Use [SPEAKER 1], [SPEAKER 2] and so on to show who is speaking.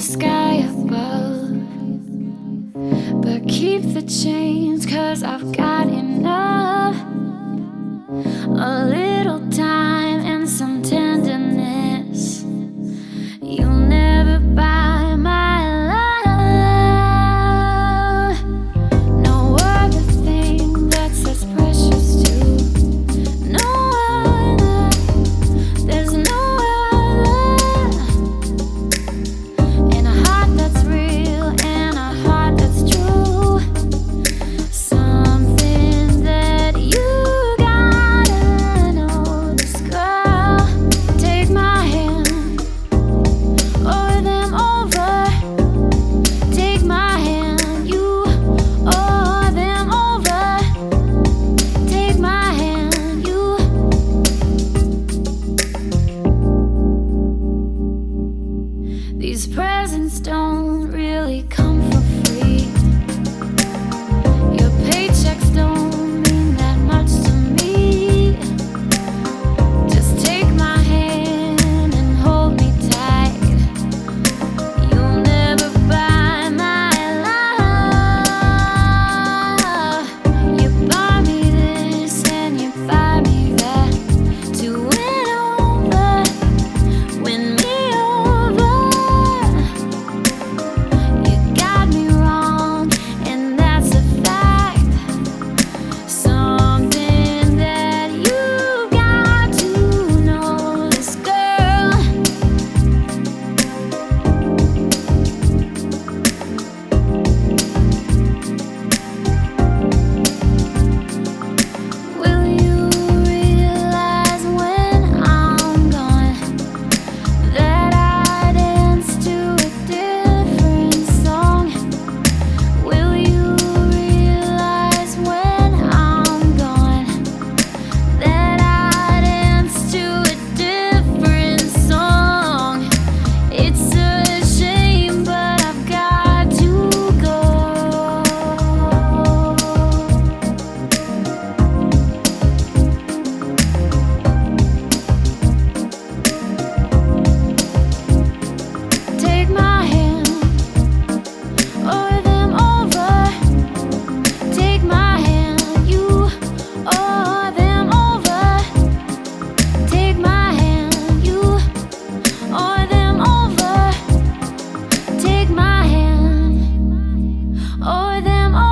[SPEAKER 1] the sky above. But keep the change, cause I've got enough. A little time. or them all.